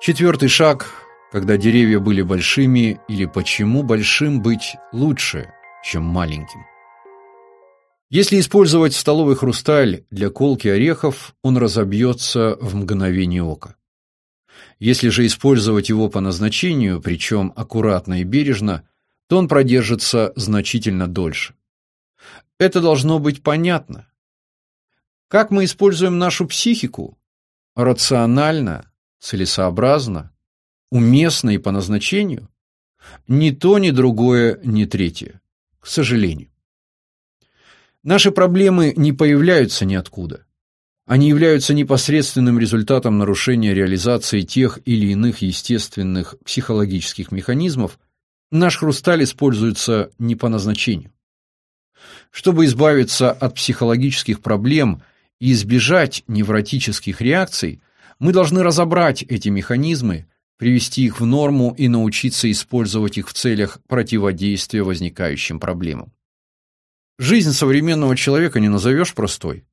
Четвертый шаг, когда деревья были большими, или почему большим быть лучше, чем маленьким. Если использовать столовый хрусталь для колки орехов, он разобьется в мгновение ока. Если же использовать его по назначению, причем аккуратно и бережно, то он продержится значительно дольше. Это должно быть понятно. Как мы используем нашу психику? Рационально, целесообразно, уместно и по назначению? Ни то, ни другое, ни третье. К сожалению. Наши проблемы не появляются ниоткуда. Они являются непосредственным результатом нарушения реализации тех или иных естественных психологических механизмов. Наш хрусталь используется не по назначению. Чтобы избавиться от психологических проблем и избежать невротических реакций, мы должны разобрать эти механизмы, привести их в норму и научиться использовать их в целях противодействия возникающим проблемам. Жизнь современного человека не назовешь простой.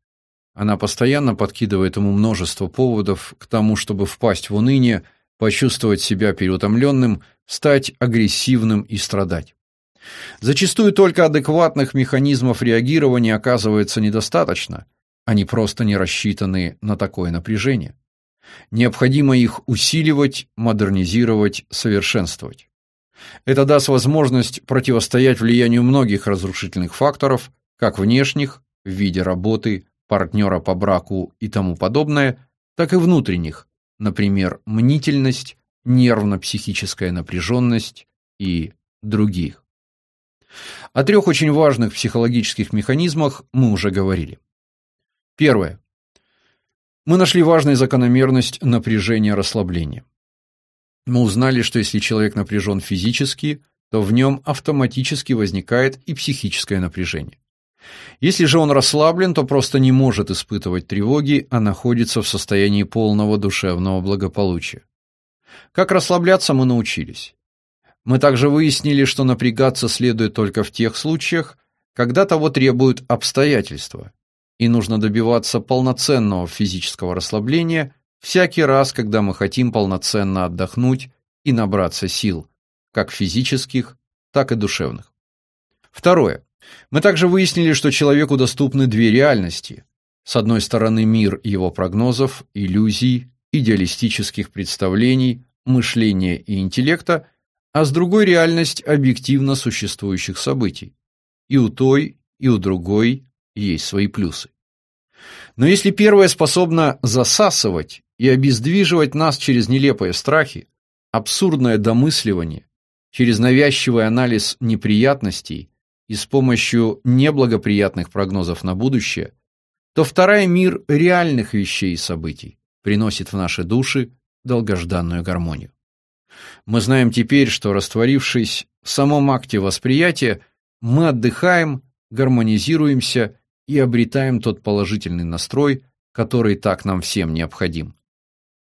Она постоянно подкидывает ему множество поводов к тому, чтобы впасть в уныние, почувствовать себя переутомленным, стать агрессивным и страдать. Зачастую только адекватных механизмов реагирования оказывается недостаточно, они просто не рассчитаны на такое напряжение. Необходимо их усиливать, модернизировать, совершенствовать. Это даст возможность противостоять влиянию многих разрушительных факторов, как внешних, в виде работы, партнера по браку и тому подобное, так и внутренних, например, мнительность, нервно-психическая напряженность и других. О трех очень важных психологических механизмах мы уже говорили. Первое. Мы нашли важную закономерность напряжения-расслабления. Мы узнали, что если человек напряжен физически, то в нем автоматически возникает и психическое напряжение. Если же он расслаблен, то просто не может испытывать тревоги, а находится в состоянии полного душевного благополучия. Как расслабляться мы научились. Мы также выяснили, что напрягаться следует только в тех случаях, когда того требуют обстоятельства, и нужно добиваться полноценного физического расслабления всякий раз, когда мы хотим полноценно отдохнуть и набраться сил, как физических, так и душевных. Второе. Мы также выяснили, что человеку доступны две реальности. С одной стороны, мир его прогнозов, иллюзий, идеалистических представлений, мышления и интеллекта, а с другой реальность объективно существующих событий. И у той, и у другой есть свои плюсы. Но если первая способна засасывать и обездвиживать нас через нелепые страхи, абсурдное домысливание, через навязчивый анализ неприятностей и с помощью неблагоприятных прогнозов на будущее, то вторая мир реальных вещей и событий приносит в наши души долгожданную гармонию. Мы знаем теперь, что растворившись в самом акте восприятия, мы отдыхаем, гармонизируемся и обретаем тот положительный настрой, который так нам всем необходим.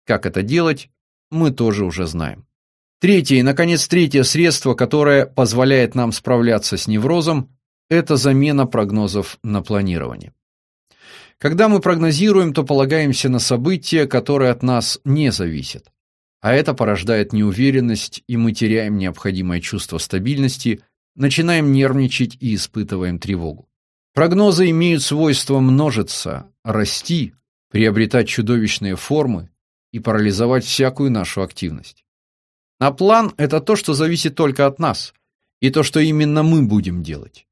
Как это делать, мы тоже уже знаем. Третье и, наконец, третье средство, которое позволяет нам справляться с неврозом, это замена прогнозов на планирование. Когда мы прогнозируем, то полагаемся на события, которые от нас не зависят. А это порождает неуверенность, и мы теряем необходимое чувство стабильности, начинаем нервничать и испытываем тревогу. Прогнозы имеют свойство множиться, расти, приобретать чудовищные формы и парализовать всякую нашу активность. А план – это то, что зависит только от нас, и то, что именно мы будем делать.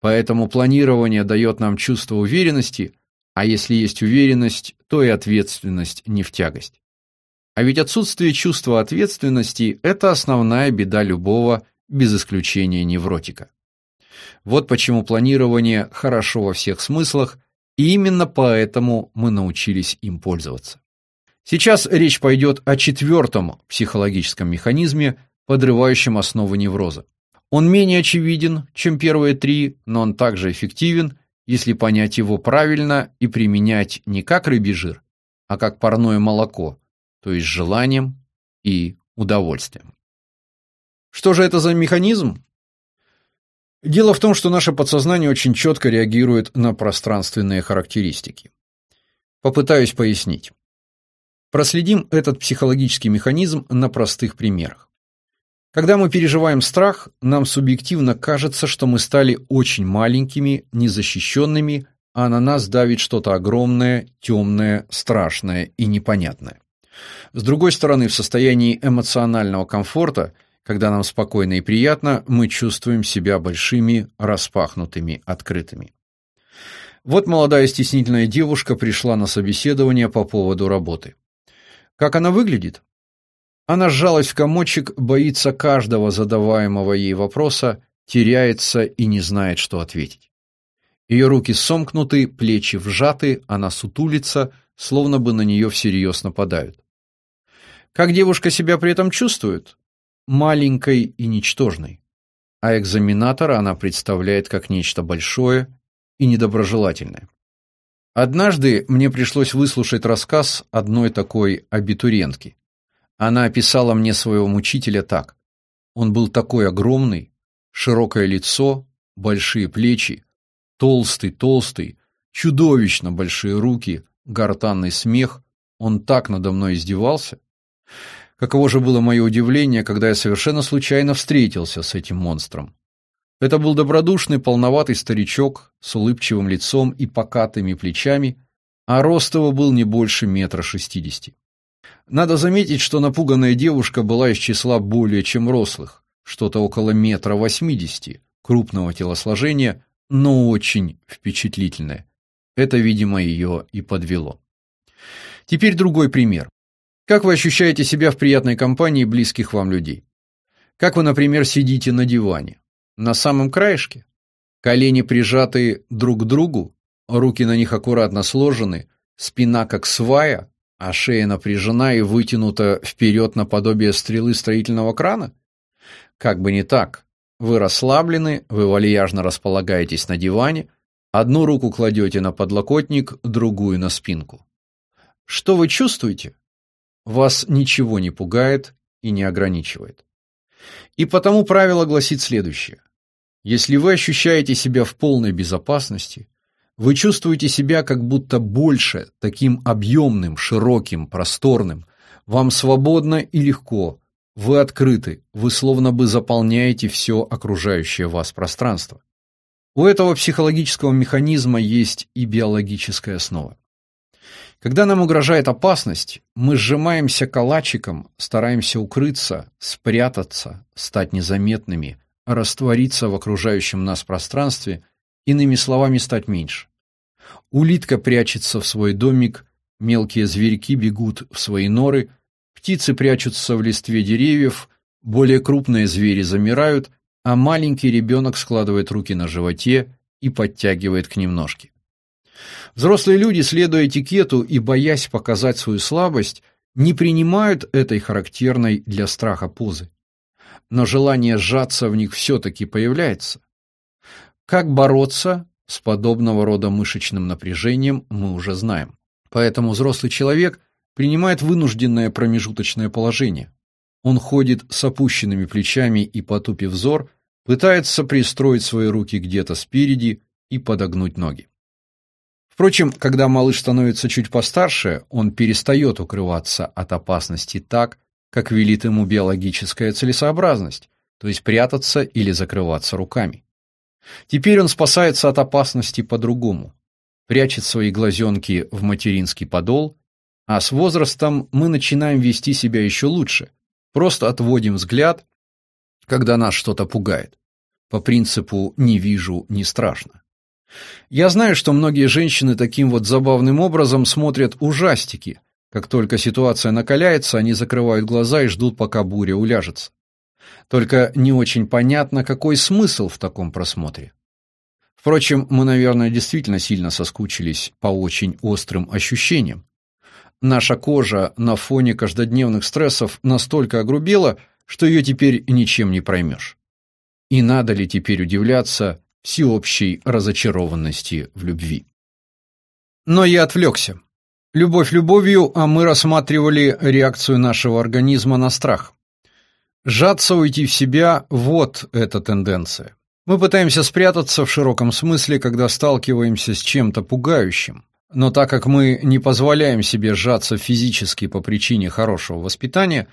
Поэтому планирование дает нам чувство уверенности, а если есть уверенность, то и ответственность не в тягость. А ведь отсутствие чувства ответственности – это основная беда любого, без исключения невротика. Вот почему планирование хорошо во всех смыслах, и именно поэтому мы научились им пользоваться. Сейчас речь пойдет о четвертом психологическом механизме, подрывающем основы невроза. Он менее очевиден, чем первые три, но он также эффективен, если понять его правильно и применять не как рыбий жир, а как парное молоко, то есть желанием и удовольствием. Что же это за механизм? Дело в том, что наше подсознание очень четко реагирует на пространственные характеристики. Попытаюсь пояснить. Проследим этот психологический механизм на простых примерах. Когда мы переживаем страх, нам субъективно кажется, что мы стали очень маленькими, незащищенными, а на нас давит что-то огромное, темное, страшное и непонятное. С другой стороны, в состоянии эмоционального комфорта, когда нам спокойно и приятно, мы чувствуем себя большими, распахнутыми, открытыми. Вот молодая стеснительная девушка пришла на собеседование по поводу работы. Как она выглядит? Она сжалась в комочек, боится каждого задаваемого ей вопроса, теряется и не знает, что ответить. Ее руки сомкнуты, плечи вжаты, она сутулится, словно бы на нее всерьез нападают. Как девушка себя при этом чувствует? Маленькой и ничтожной. А экзаменатора она представляет как нечто большое и недоброжелательное. Однажды мне пришлось выслушать рассказ одной такой абитуриентки. Она описала мне своего мучителя так. Он был такой огромный, широкое лицо, большие плечи, толстый-толстый, чудовищно большие руки, гортанный смех. Он так надо мной издевался. Каково же было мое удивление, когда я совершенно случайно встретился с этим монстром. Это был добродушный, полноватый старичок с улыбчивым лицом и покатыми плечами, а рост его был не больше метра шестидесяти. Надо заметить, что напуганная девушка была из числа более чем рослых, что-то около метра восьмидесяти, крупного телосложения, но очень впечатлительная. Это, видимо, ее и подвело. Теперь другой пример. Как вы ощущаете себя в приятной компании близких вам людей? Как вы, например, сидите на диване? На самом краешке? Колени прижаты друг к другу, руки на них аккуратно сложены, спина как свая, а шея напряжена и вытянута вперед наподобие стрелы строительного крана? Как бы не так. Вы расслаблены, вы вальяжно располагаетесь на диване, одну руку кладете на подлокотник, другую на спинку. Что вы чувствуете? Вас ничего не пугает и не ограничивает. И потому правило гласит следующее. Если вы ощущаете себя в полной безопасности, вы чувствуете себя как будто больше, таким объемным, широким, просторным, вам свободно и легко, вы открыты, вы словно бы заполняете все окружающее вас пространство. У этого психологического механизма есть и биологическая основа. Когда нам угрожает опасность, мы сжимаемся калачиком, стараемся укрыться, спрятаться, стать незаметными, раствориться в окружающем нас пространстве, иными словами, стать меньше. Улитка прячется в свой домик, мелкие зверьки бегут в свои норы, птицы прячутся в листве деревьев, более крупные звери замирают, а маленький ребенок складывает руки на животе и подтягивает к ним ножки. Взрослые люди, следуя этикету и боясь показать свою слабость, не принимают этой характерной для страха позы. Но желание сжаться в них все-таки появляется. Как бороться с подобного рода мышечным напряжением, мы уже знаем. Поэтому взрослый человек принимает вынужденное промежуточное положение. Он ходит с опущенными плечами и потупив взор, пытается пристроить свои руки где-то спереди и подогнуть ноги. Впрочем, когда малыш становится чуть постарше, он перестает укрываться от опасности так, как велит ему биологическая целесообразность, то есть прятаться или закрываться руками. Теперь он спасается от опасности по-другому. Прячет свои глазенки в материнский подол, а с возрастом мы начинаем вести себя еще лучше. Просто отводим взгляд, когда нас что-то пугает. По принципу «не вижу, не страшно». Я знаю, что многие женщины таким вот забавным образом смотрят ужастики. Как только ситуация накаляется, они закрывают глаза и ждут, пока буря уляжется. Только не очень понятно, какой смысл в таком просмотре. Впрочем, мы, наверное, действительно сильно соскучились по очень острым ощущениям. Наша кожа на фоне каждодневных стрессов настолько огрубела, что ее теперь ничем не проймешь. И надо ли теперь удивляться, всеобщей разочарованности в любви. Но я отвлекся. Любовь любовью, а мы рассматривали реакцию нашего организма на страх. Сжаться, уйти в себя – вот эта тенденция. Мы пытаемся спрятаться в широком смысле, когда сталкиваемся с чем-то пугающим. Но так как мы не позволяем себе сжаться физически по причине хорошего воспитания,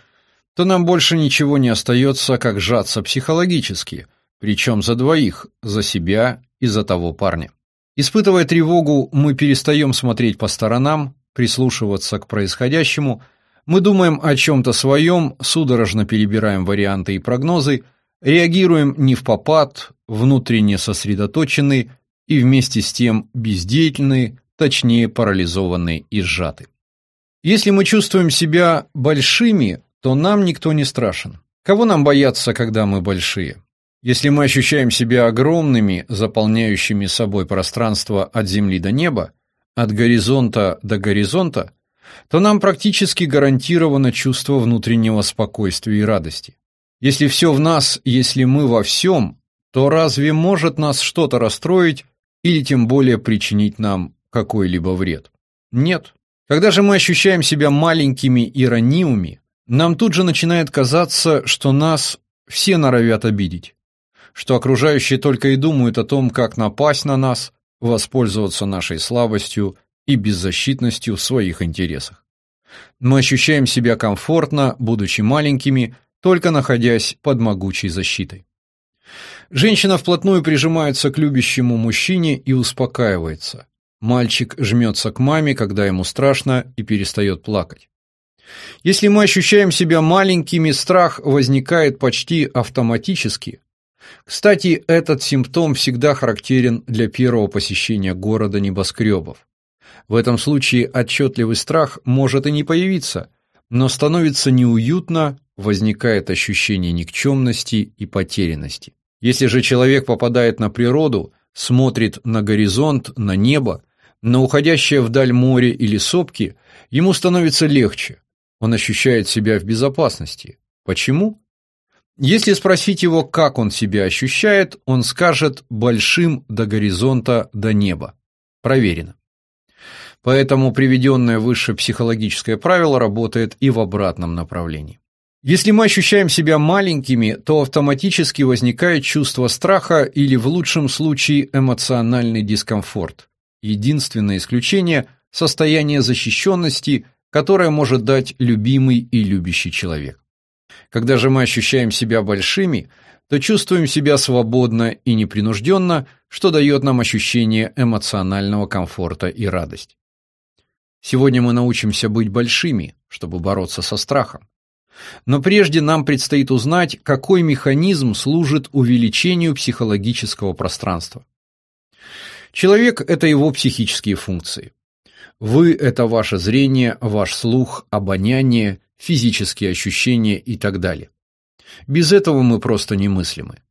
то нам больше ничего не остается, как сжаться психологически, причем за двоих, за себя и за того парня. Испытывая тревогу, мы перестаем смотреть по сторонам, прислушиваться к происходящему, мы думаем о чем-то своем, судорожно перебираем варианты и прогнозы, реагируем не в попад, внутренне сосредоточены и вместе с тем бездеятельны, точнее парализованы и сжаты. Если мы чувствуем себя большими, то нам никто не страшен. Кого нам бояться, когда мы большие? Если мы ощущаем себя огромными, заполняющими собой пространство от земли до неба, от горизонта до горизонта, то нам практически гарантировано чувство внутреннего спокойствия и радости. Если все в нас, если мы во всем, то разве может нас что-то расстроить или тем более причинить нам какой-либо вред? Нет. Когда же мы ощущаем себя маленькими и ранимыми, нам тут же начинает казаться, что нас все норовят обидеть, что окружающие только и думают о том, как напасть на нас, воспользоваться нашей слабостью и беззащитностью в своих интересах. Мы ощущаем себя комфортно, будучи маленькими, только находясь под могучей защитой. Женщина вплотную прижимается к любящему мужчине и успокаивается. Мальчик жмется к маме, когда ему страшно, и перестает плакать. Если мы ощущаем себя маленькими, страх возникает почти автоматически. Кстати, этот симптом всегда характерен для первого посещения города небоскребов. В этом случае отчетливый страх может и не появиться, но становится неуютно, возникает ощущение никчемности и потерянности. Если же человек попадает на природу, смотрит на горизонт, на небо, на уходящее вдаль море или сопки, ему становится легче. Он ощущает себя в безопасности. Почему? Если спросить его, как он себя ощущает, он скажет большим до горизонта до неба. Проверено. Поэтому приведенное выше психологическое правило работает и в обратном направлении. Если мы ощущаем себя маленькими, то автоматически возникает чувство страха или в лучшем случае эмоциональный дискомфорт. Единственное исключение – состояние защищенности, которое может дать любимый и любящий человек. Когда же мы ощущаем себя большими, то чувствуем себя свободно и непринужденно, что дает нам ощущение эмоционального комфорта и радость. Сегодня мы научимся быть большими, чтобы бороться со страхом. Но прежде нам предстоит узнать, какой механизм служит увеличению психологического пространства. Человек – это его психические функции. Вы – это ваше зрение, ваш слух, обоняние, физические ощущения и так далее. Без этого мы просто немыслимы.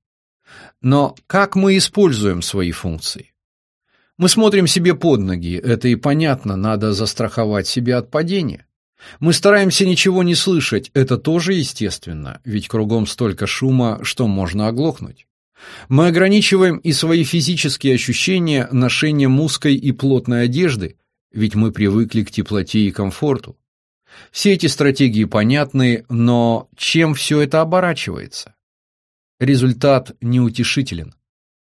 Но как мы используем свои функции? Мы смотрим себе под ноги, это и понятно, надо застраховать себя от падения. Мы стараемся ничего не слышать, это тоже естественно, ведь кругом столько шума, что можно оглохнуть. Мы ограничиваем и свои физические ощущения ношением узкой и плотной одежды, ведь мы привыкли к теплоте и комфорту. Все эти стратегии понятны, но чем все это оборачивается? Результат неутешителен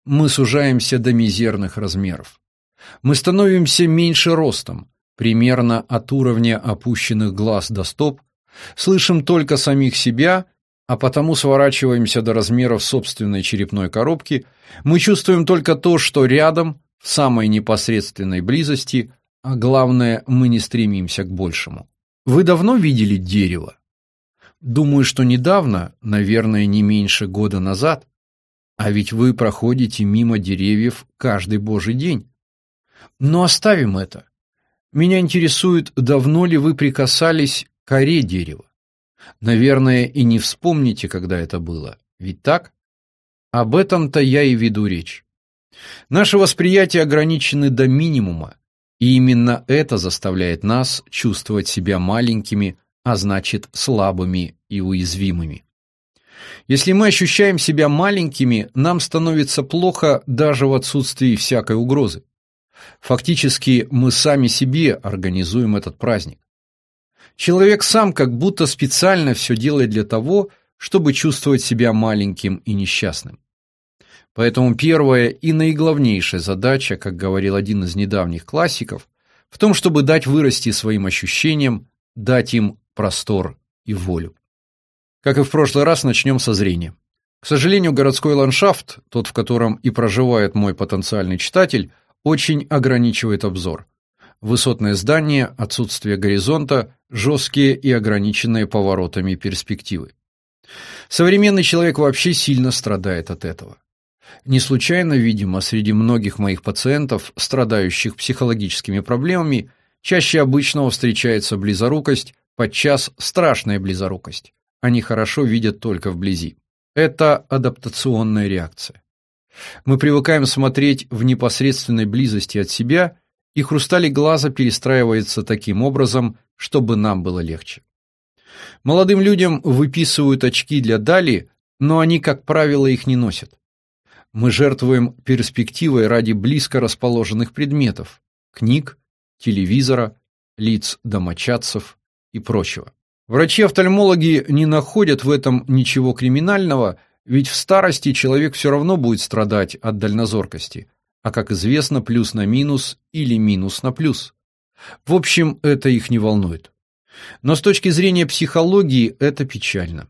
мы сужаемся до мизерных размеров. Мы становимся меньше ростом, примерно от уровня опущенных глаз до стоп, слышим только самих себя, а потому сворачиваемся до размеров собственной черепной коробки, мы чувствуем только то, что рядом, в самой непосредственной близости, а главное, мы не стремимся к большему. Вы давно видели дерево? Думаю, что недавно, наверное, не меньше года назад, а ведь вы проходите мимо деревьев каждый божий день. Но оставим это. Меня интересует, давно ли вы прикасались к коре дерева. Наверное, и не вспомните, когда это было. Ведь так? Об этом-то я и веду речь. Наше восприятие ограничено до минимума, и именно это заставляет нас чувствовать себя маленькими, а значит слабыми и уязвимыми. Если мы ощущаем себя маленькими, нам становится плохо даже в отсутствии всякой угрозы. Фактически мы сами себе организуем этот праздник. Человек сам как будто специально все делает для того, чтобы чувствовать себя маленьким и несчастным. Поэтому первая и наиглавнейшая задача, как говорил один из недавних классиков, в том, чтобы дать вырасти своим ощущениям, дать им простор и волю. Как и в прошлый раз, начнем со зрения. К сожалению, городской ландшафт, тот, в котором и проживает мой потенциальный читатель, очень ограничивает обзор. Высотные здания, отсутствие горизонта, жесткие и ограниченные поворотами перспективы. Современный человек вообще сильно страдает от этого. Не случайно, видимо, среди многих моих пациентов, страдающих психологическими проблемами, чаще обычного встречается близорукость, подчас страшная близорукость. Они хорошо видят только вблизи. Это адаптационная реакция. Мы привыкаем смотреть в непосредственной близости от себя, и хрусталик глаза перестраивается таким образом, чтобы нам было легче. Молодым людям выписывают очки для дали, но они, как правило, их не носят. Мы жертвуем перспективой ради близко расположенных предметов – книг, телевизора, лиц домочадцев и прочего. Врачи-офтальмологи не находят в этом ничего криминального, ведь в старости человек все равно будет страдать от дальнозоркости, а, как известно, плюс на минус или минус на плюс. В общем, это их не волнует. Но с точки зрения психологии это печально.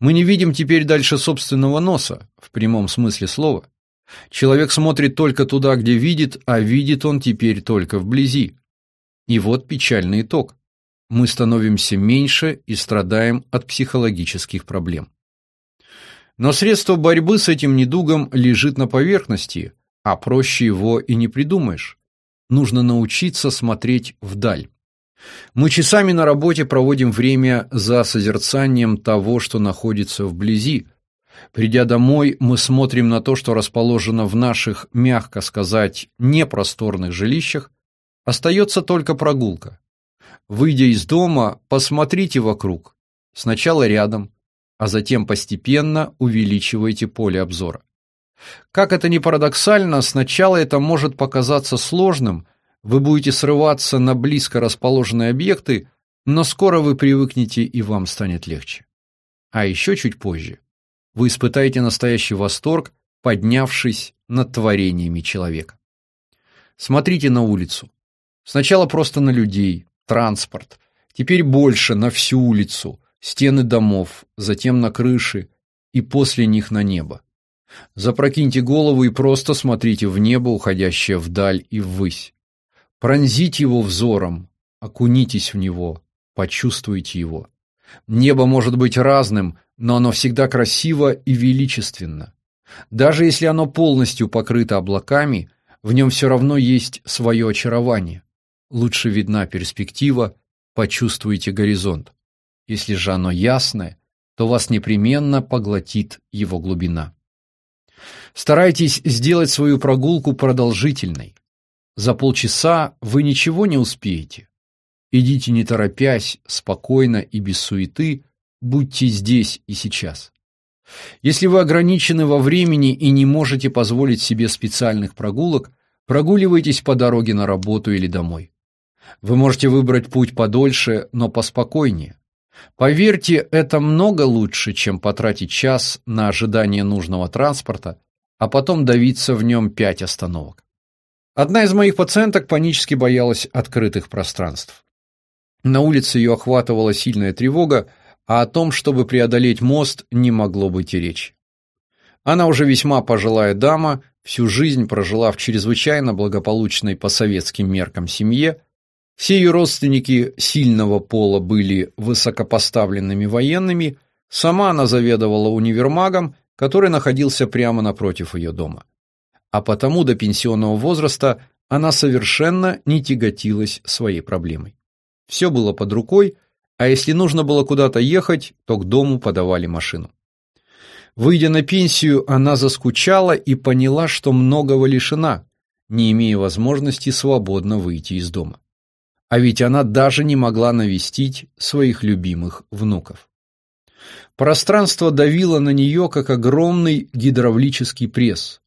Мы не видим теперь дальше собственного носа, в прямом смысле слова. Человек смотрит только туда, где видит, а видит он теперь только вблизи. И вот печальный итог. Мы становимся меньше и страдаем от психологических проблем. Но средство борьбы с этим недугом лежит на поверхности, а проще его и не придумаешь. Нужно научиться смотреть вдаль. Мы часами на работе проводим время за созерцанием того, что находится вблизи. Придя домой, мы смотрим на то, что расположено в наших, мягко сказать, непросторных жилищах. Остается только прогулка. Выйдя из дома, посмотрите вокруг. Сначала рядом, а затем постепенно увеличивайте поле обзора. Как это ни парадоксально, сначала это может показаться сложным, вы будете срываться на близко расположенные объекты, но скоро вы привыкнете и вам станет легче. А еще чуть позже вы испытаете настоящий восторг, поднявшись над творениями человека. Смотрите на улицу. Сначала просто на людей, транспорт, теперь больше на всю улицу, стены домов, затем на крыши и после них на небо. Запрокиньте голову и просто смотрите в небо, уходящее вдаль и ввысь. Пронзите его взором, окунитесь в него, почувствуйте его. Небо может быть разным, но оно всегда красиво и величественно. Даже если оно полностью покрыто облаками, в нем все равно есть свое очарование. Лучше видна перспектива, почувствуйте горизонт. Если же оно ясное, то вас непременно поглотит его глубина. Старайтесь сделать свою прогулку продолжительной. За полчаса вы ничего не успеете. Идите не торопясь, спокойно и без суеты, будьте здесь и сейчас. Если вы ограничены во времени и не можете позволить себе специальных прогулок, прогуливайтесь по дороге на работу или домой. Вы можете выбрать путь подольше, но поспокойнее. Поверьте, это много лучше, чем потратить час на ожидание нужного транспорта, а потом давиться в нем пять остановок. Одна из моих пациенток панически боялась открытых пространств. На улице ее охватывала сильная тревога, а о том, чтобы преодолеть мост, не могло быть и речи. Она уже весьма пожилая дама, всю жизнь прожила в чрезвычайно благополучной по советским меркам семье. Все ее родственники сильного пола были высокопоставленными военными, сама она заведовала универмагом, который находился прямо напротив ее дома а потому до пенсионного возраста она совершенно не тяготилась своей проблемой. Все было под рукой, а если нужно было куда-то ехать, то к дому подавали машину. Выйдя на пенсию, она заскучала и поняла, что многого лишена, не имея возможности свободно выйти из дома. А ведь она даже не могла навестить своих любимых внуков. Пространство давило на нее, как огромный гидравлический пресс.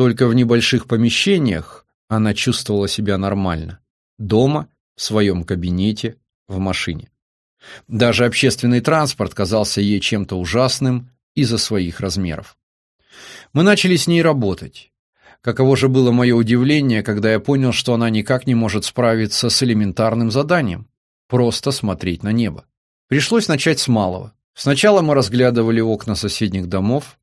Только в небольших помещениях она чувствовала себя нормально. Дома, в своем кабинете, в машине. Даже общественный транспорт казался ей чем-то ужасным из-за своих размеров. Мы начали с ней работать. Каково же было мое удивление, когда я понял, что она никак не может справиться с элементарным заданием – просто смотреть на небо. Пришлось начать с малого. Сначала мы разглядывали окна соседних домов,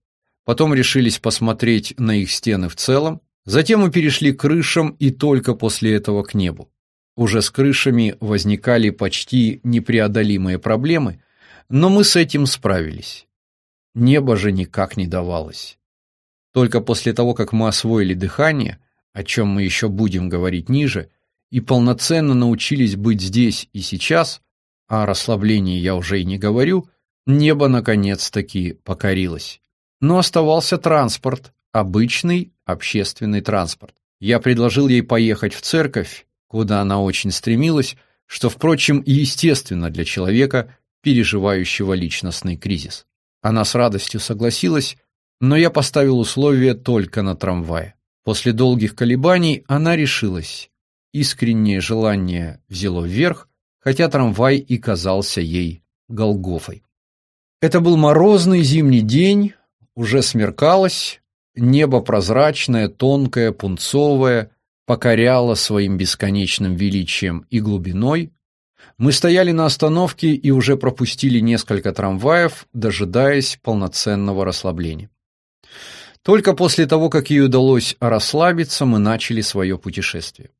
потом решились посмотреть на их стены в целом, затем мы перешли к крышам и только после этого к небу. Уже с крышами возникали почти непреодолимые проблемы, но мы с этим справились. Небо же никак не давалось. Только после того, как мы освоили дыхание, о чем мы еще будем говорить ниже, и полноценно научились быть здесь и сейчас, а расслаблении я уже и не говорю, небо наконец-таки покорилось. Но оставался транспорт, обычный общественный транспорт. Я предложил ей поехать в церковь, куда она очень стремилась, что, впрочем, и естественно для человека, переживающего личностный кризис. Она с радостью согласилась, но я поставил условие только на трамвае. После долгих колебаний она решилась. Искреннее желание взяло вверх, хотя трамвай и казался ей Голгофой. Это был морозный зимний день, уже смеркалось, небо прозрачное, тонкое, пунцовое, покоряло своим бесконечным величием и глубиной. Мы стояли на остановке и уже пропустили несколько трамваев, дожидаясь полноценного расслабления. Только после того, как ей удалось расслабиться, мы начали свое путешествие.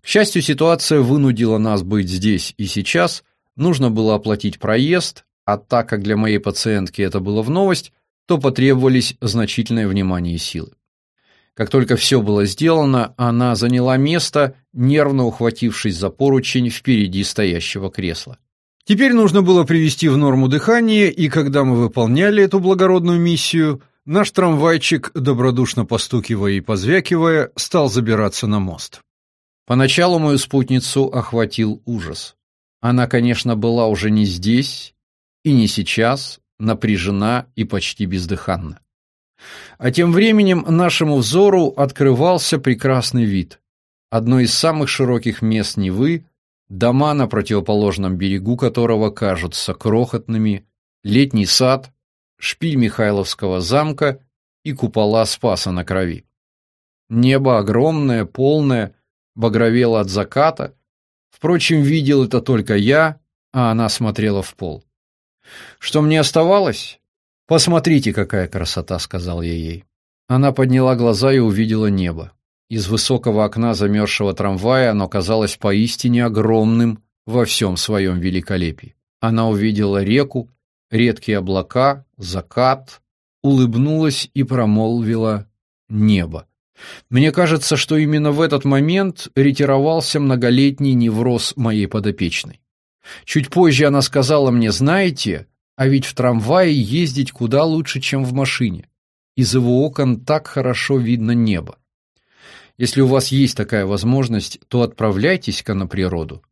К счастью, ситуация вынудила нас быть здесь и сейчас. Нужно было оплатить проезд, а так как для моей пациентки это было в новость, то потребовались значительное внимание и силы. Как только все было сделано, она заняла место, нервно ухватившись за поручень впереди стоящего кресла. Теперь нужно было привести в норму дыхание, и когда мы выполняли эту благородную миссию, наш трамвайчик, добродушно постукивая и позвякивая, стал забираться на мост. Поначалу мою спутницу охватил ужас. Она, конечно, была уже не здесь и не сейчас, напряжена и почти бездыханна. А тем временем нашему взору открывался прекрасный вид. Одно из самых широких мест Невы, дома на противоположном берегу которого кажутся крохотными, летний сад, шпиль Михайловского замка и купола Спаса на Крови. Небо огромное, полное, багровело от заката. Впрочем, видел это только я, а она смотрела в пол. Что мне оставалось? Посмотрите, какая красота, сказал я ей. Она подняла глаза и увидела небо. Из высокого окна замерзшего трамвая оно казалось поистине огромным во всем своем великолепии. Она увидела реку, редкие облака, закат, улыбнулась и промолвила «небо». Мне кажется, что именно в этот момент ретировался многолетний невроз моей подопечной. Чуть позже она сказала мне, знаете, а ведь в трамвае ездить куда лучше, чем в машине. Из его окон так хорошо видно небо. Если у вас есть такая возможность, то отправляйтесь-ка на природу.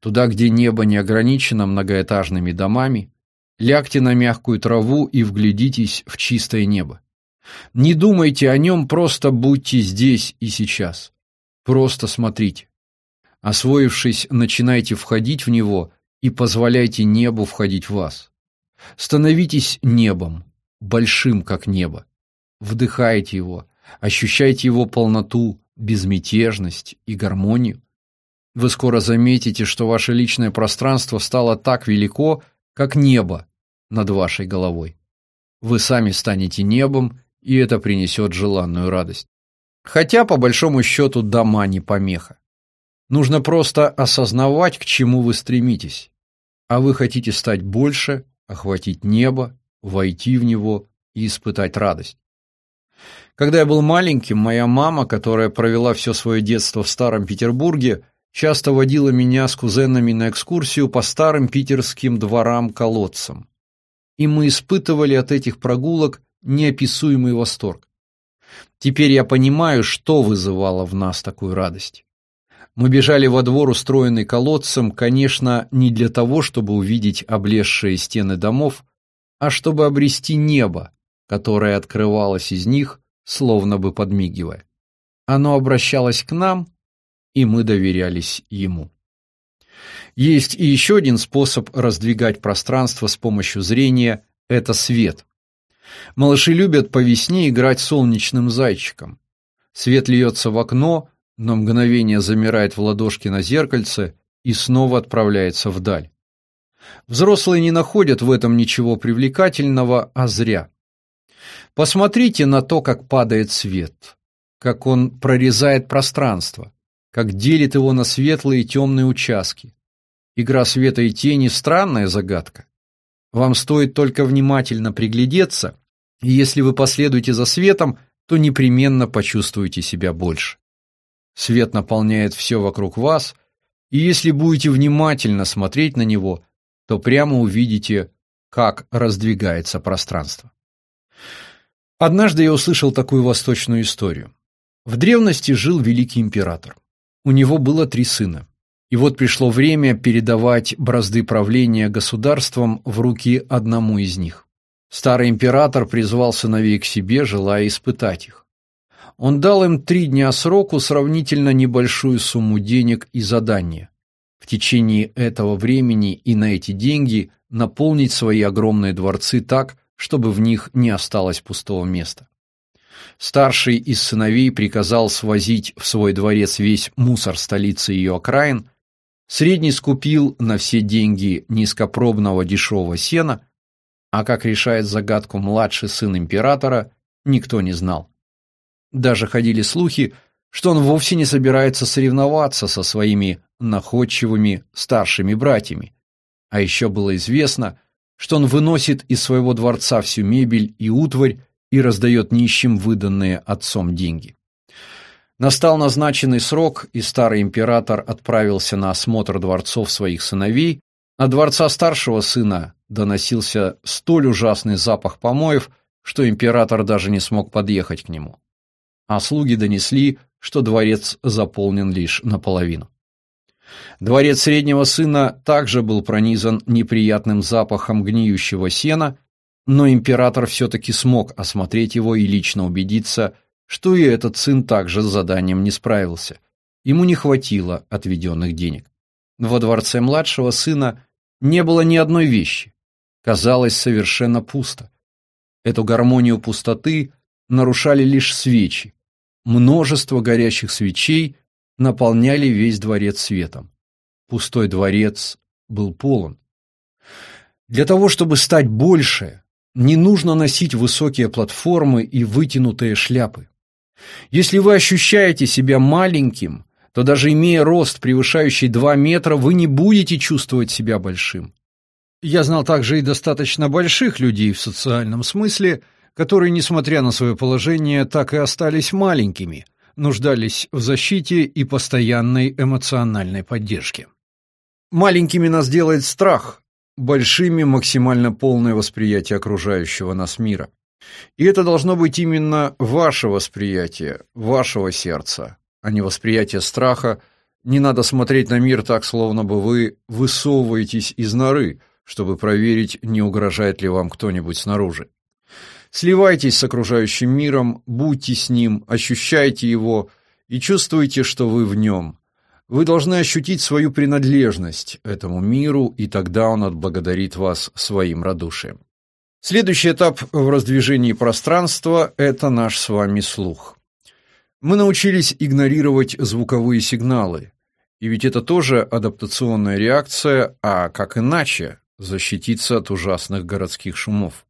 Туда, где небо не ограничено многоэтажными домами, лягте на мягкую траву и вглядитесь в чистое небо. Не думайте о нем, просто будьте здесь и сейчас. Просто смотрите. Освоившись, начинайте входить в него и позволяйте небу входить в вас. Становитесь небом, большим как небо. Вдыхайте его, ощущайте его полноту, безмятежность и гармонию. Вы скоро заметите, что ваше личное пространство стало так велико, как небо над вашей головой. Вы сами станете небом, и это принесет желанную радость. Хотя, по большому счету, дома не помеха. Нужно просто осознавать, к чему вы стремитесь. А вы хотите стать больше, охватить небо, войти в него и испытать радость. Когда я был маленьким, моя мама, которая провела все свое детство в Старом Петербурге, часто водила меня с кузенами на экскурсию по старым питерским дворам-колодцам. И мы испытывали от этих прогулок неописуемый восторг. Теперь я понимаю, что вызывало в нас такую радость. Мы бежали во двор, устроенный колодцем, конечно, не для того, чтобы увидеть облезшие стены домов, а чтобы обрести небо, которое открывалось из них, словно бы подмигивая. Оно обращалось к нам, и мы доверялись ему. Есть и еще один способ раздвигать пространство с помощью зрения – это свет. Малыши любят по весне играть солнечным зайчиком. Свет льется в окно, но мгновение замирает в ладошке на зеркальце и снова отправляется вдаль. Взрослые не находят в этом ничего привлекательного, а зря. Посмотрите на то, как падает свет, как он прорезает пространство, как делит его на светлые и темные участки. Игра света и тени – странная загадка. Вам стоит только внимательно приглядеться, и если вы последуете за светом, то непременно почувствуете себя больше. Свет наполняет все вокруг вас, и если будете внимательно смотреть на него, то прямо увидите, как раздвигается пространство. Однажды я услышал такую восточную историю. В древности жил великий император. У него было три сына. И вот пришло время передавать бразды правления государством в руки одному из них. Старый император призвал сыновей к себе, желая испытать их. Он дал им три дня сроку сравнительно небольшую сумму денег и задания. В течение этого времени и на эти деньги наполнить свои огромные дворцы так, чтобы в них не осталось пустого места. Старший из сыновей приказал свозить в свой дворец весь мусор столицы и ее окраин, средний скупил на все деньги низкопробного дешевого сена, а как решает загадку младший сын императора, никто не знал. Даже ходили слухи, что он вовсе не собирается соревноваться со своими находчивыми старшими братьями. А еще было известно, что он выносит из своего дворца всю мебель и утварь и раздает нищим выданные отцом деньги. Настал назначенный срок, и старый император отправился на осмотр дворцов своих сыновей, а дворца старшего сына доносился столь ужасный запах помоев, что император даже не смог подъехать к нему. А слуги донесли, что дворец заполнен лишь наполовину. Дворец среднего сына также был пронизан неприятным запахом гниющего сена, но император все-таки смог осмотреть его и лично убедиться, что и этот сын также с заданием не справился. Ему не хватило отведенных денег. Во дворце младшего сына не было ни одной вещи. Казалось совершенно пусто. Эту гармонию пустоты нарушали лишь свечи. Множество горящих свечей наполняли весь дворец светом. Пустой дворец был полон. Для того, чтобы стать больше, не нужно носить высокие платформы и вытянутые шляпы. Если вы ощущаете себя маленьким, то даже имея рост, превышающий 2 метра, вы не будете чувствовать себя большим. Я знал также и достаточно больших людей в социальном смысле, которые, несмотря на свое положение, так и остались маленькими, нуждались в защите и постоянной эмоциональной поддержке. Маленькими нас делает страх, большими максимально полное восприятие окружающего нас мира. И это должно быть именно ваше восприятие, вашего сердца, а не восприятие страха. Не надо смотреть на мир так, словно бы вы высовываетесь из норы, чтобы проверить, не угрожает ли вам кто-нибудь снаружи. Сливайтесь с окружающим миром, будьте с ним, ощущайте его и чувствуйте, что вы в нем. Вы должны ощутить свою принадлежность этому миру, и тогда он отблагодарит вас своим радушием. Следующий этап в раздвижении пространства – это наш с вами слух. Мы научились игнорировать звуковые сигналы, и ведь это тоже адаптационная реакция, а как иначе защититься от ужасных городских шумов.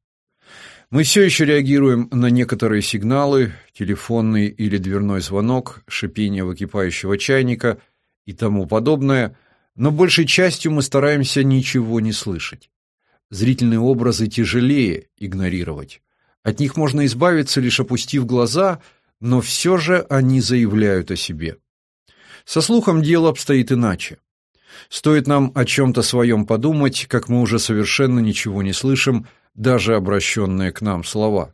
Мы все еще реагируем на некоторые сигналы, телефонный или дверной звонок, шипение выкипающего чайника и тому подобное, но большей частью мы стараемся ничего не слышать. Зрительные образы тяжелее игнорировать. От них можно избавиться, лишь опустив глаза, но все же они заявляют о себе. Со слухом дело обстоит иначе. Стоит нам о чем-то своем подумать, как мы уже совершенно ничего не слышим, даже обращенные к нам слова.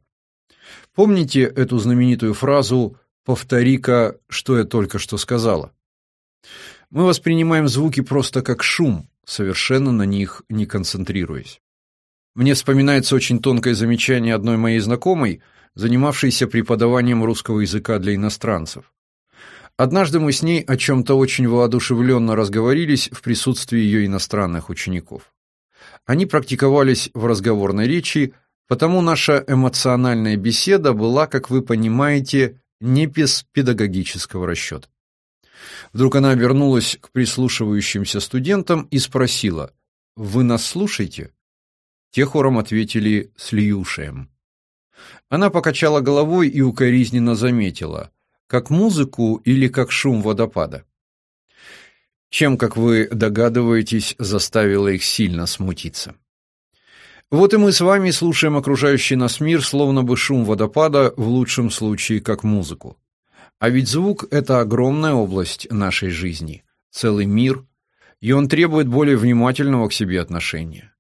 Помните эту знаменитую фразу «повтори-ка, что я только что сказала»? Мы воспринимаем звуки просто как шум, совершенно на них не концентрируясь. Мне вспоминается очень тонкое замечание одной моей знакомой, занимавшейся преподаванием русского языка для иностранцев. Однажды мы с ней о чем-то очень воодушевленно разговорились в присутствии ее иностранных учеников. Они практиковались в разговорной речи, потому наша эмоциональная беседа была, как вы понимаете, не без педагогического расчета. Вдруг она обернулась к прислушивающимся студентам и спросила, «Вы нас слушаете?» Те хором ответили «слюшаем». Она покачала головой и укоризненно заметила, как музыку или как шум водопада. Чем, как вы догадываетесь, заставило их сильно смутиться. Вот и мы с вами слушаем окружающий нас мир, словно бы шум водопада, в лучшем случае как музыку. А ведь звук – это огромная область нашей жизни, целый мир, и он требует более внимательного к себе отношения.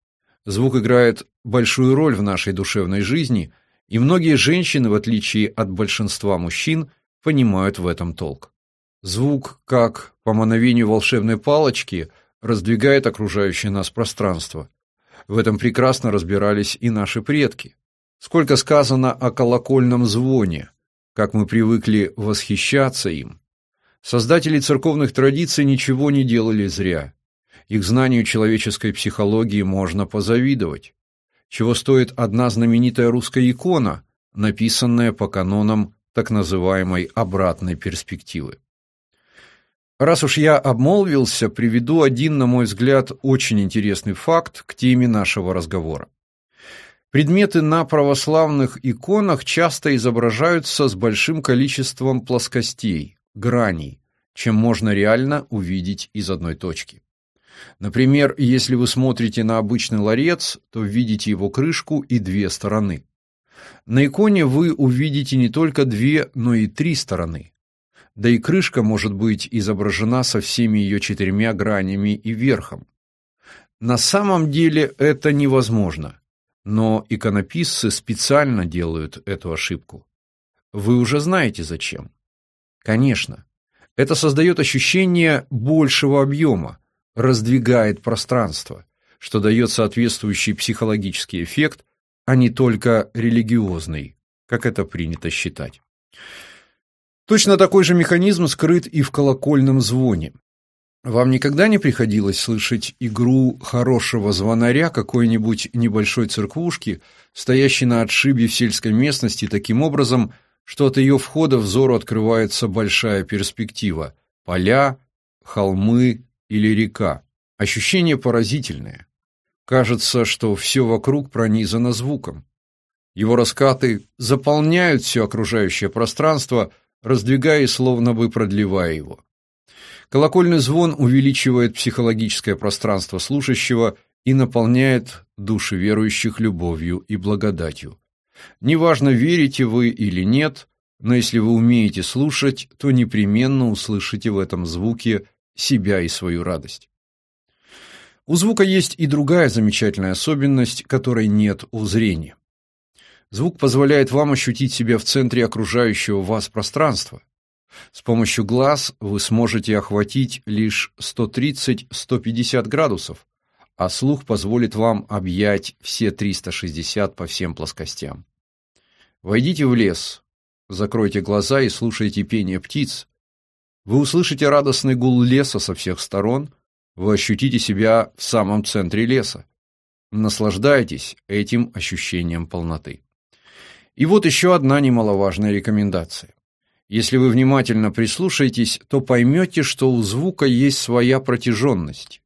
Звук играет большую роль в нашей душевной жизни, и многие женщины, в отличие от большинства мужчин, понимают в этом толк. Звук, как по мановению волшебной палочки, раздвигает окружающее нас пространство. В этом прекрасно разбирались и наши предки. Сколько сказано о колокольном звоне, как мы привыкли восхищаться им. Создатели церковных традиций ничего не делали зря. Их знанию человеческой психологии можно позавидовать. Чего стоит одна знаменитая русская икона, написанная по канонам так называемой обратной перспективы. Раз уж я обмолвился, приведу один, на мой взгляд, очень интересный факт к теме нашего разговора. Предметы на православных иконах часто изображаются с большим количеством плоскостей, граней, чем можно реально увидеть из одной точки. Например, если вы смотрите на обычный ларец, то видите его крышку и две стороны. На иконе вы увидите не только две, но и три стороны. Да и крышка может быть изображена со всеми ее четырьмя гранями и верхом. На самом деле это невозможно, но иконописцы специально делают эту ошибку. Вы уже знаете зачем. Конечно, это создает ощущение большего объема, раздвигает пространство, что дает соответствующий психологический эффект, а не только религиозный, как это принято считать. Точно такой же механизм скрыт и в колокольном звоне. Вам никогда не приходилось слышать игру хорошего звонаря какой-нибудь небольшой церквушки, стоящей на отшибе в сельской местности таким образом, что от ее входа взору открывается большая перспектива – поля, холмы, или река. Ощущение поразительное. Кажется, что все вокруг пронизано звуком. Его раскаты заполняют все окружающее пространство, раздвигая и словно бы продлевая его. Колокольный звон увеличивает психологическое пространство слушающего и наполняет души верующих любовью и благодатью. Неважно, верите вы или нет, но если вы умеете слушать, то непременно услышите в этом звуке себя и свою радость. У звука есть и другая замечательная особенность, которой нет у зрения. Звук позволяет вам ощутить себя в центре окружающего вас пространства. С помощью глаз вы сможете охватить лишь 130-150 градусов, а слух позволит вам объять все 360 по всем плоскостям. Войдите в лес, закройте глаза и слушайте пение птиц, вы услышите радостный гул леса со всех сторон, вы ощутите себя в самом центре леса. Наслаждайтесь этим ощущением полноты. И вот еще одна немаловажная рекомендация. Если вы внимательно прислушаетесь, то поймете, что у звука есть своя протяженность.